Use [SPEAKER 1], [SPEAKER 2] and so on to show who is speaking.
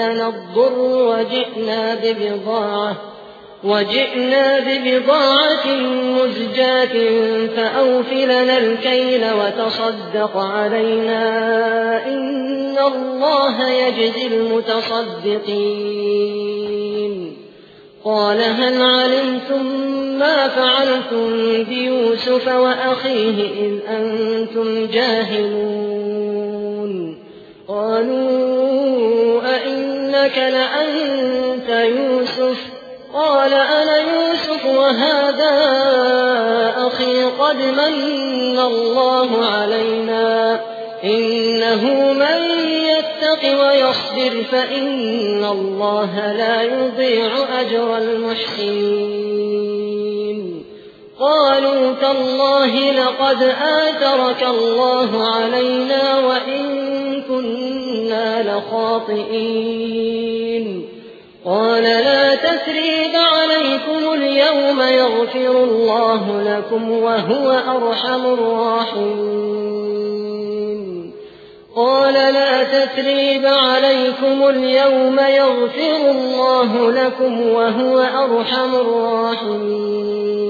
[SPEAKER 1] وأهلنا الضر وجئنا ببضاعة وجئنا ببضاعة مزجاة فأوفلنا الكيل وتصدق علينا إن الله يجزي المتصدقين. قال هل علمتم ما فعلتم بيوسف وأخيه إذ أنتم جاهلون؟ أئنك لأنت يوسف. قال أنا يوسف وهذا أخي قد من الله علينا. إنه من يتق ويصبر فإن الله لا يضيع أجر المحسنين. قالوا تالله لقد آترك الله علينا وإن كنا لخاطئين. قال لا تثريب عليكم اليوم يغفر الله لكم وهو أرحم الراحمين. قال لا تثريب عليكم اليوم يغفر الله لكم وهو أرحم الراحمين.